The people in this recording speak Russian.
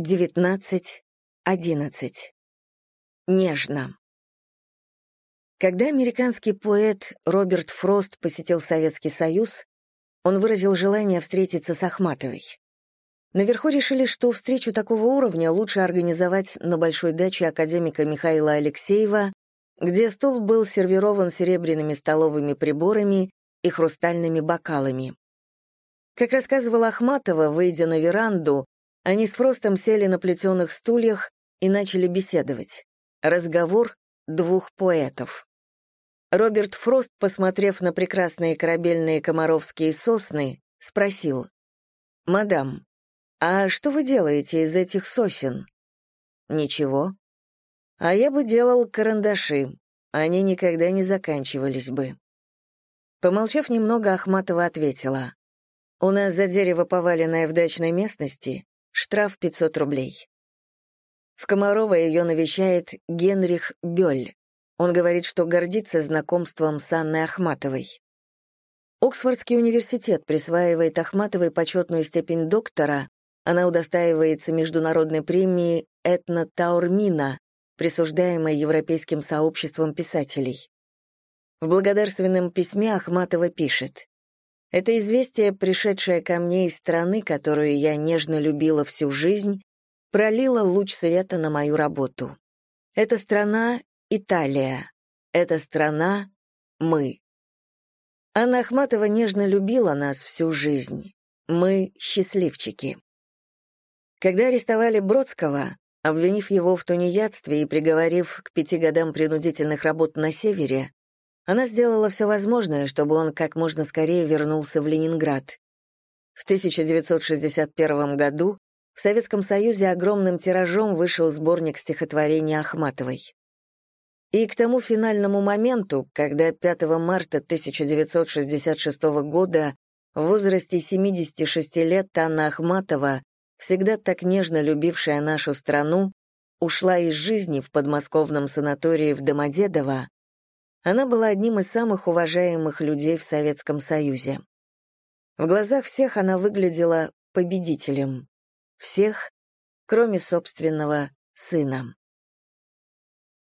19, 11. Нежно. Когда американский поэт Роберт Фрост посетил Советский Союз, он выразил желание встретиться с Ахматовой. Наверху решили, что встречу такого уровня лучше организовать на большой даче академика Михаила Алексеева, где стол был сервирован серебряными столовыми приборами и хрустальными бокалами. Как рассказывала Ахматова, выйдя на веранду, они с Фростом сели на плетеных стульях и начали беседовать. Разговор двух поэтов. Роберт Фрост, посмотрев на прекрасные корабельные комаровские сосны, спросил, «Мадам, а что вы делаете из этих сосен?» «Ничего. А я бы делал карандаши. Они никогда не заканчивались бы». Помолчав немного, Ахматова ответила, «У нас за дерево, поваленное в дачной местности, штраф 500 рублей». В Комарово ее навещает Генрих Бёль. Он говорит, что гордится знакомством с Анной Ахматовой. Оксфордский университет присваивает Ахматовой почетную степень доктора, она удостаивается международной премии «Этна Таурмина», присуждаемой Европейским сообществом писателей. В благодарственном письме Ахматова пишет «Это известие, пришедшее ко мне из страны, которую я нежно любила всю жизнь, пролило луч света на мою работу. Эта страна Италия. Эта страна — мы. Анна Ахматова нежно любила нас всю жизнь. Мы — счастливчики. Когда арестовали Бродского, обвинив его в тунеядстве и приговорив к пяти годам принудительных работ на севере, она сделала все возможное, чтобы он как можно скорее вернулся в Ленинград. В 1961 году в Советском Союзе огромным тиражом вышел сборник стихотворений Ахматовой. И к тому финальному моменту, когда 5 марта 1966 года в возрасте 76 лет Анна Ахматова, всегда так нежно любившая нашу страну, ушла из жизни в подмосковном санатории в Домодедово, она была одним из самых уважаемых людей в Советском Союзе. В глазах всех она выглядела победителем. Всех, кроме собственного сына.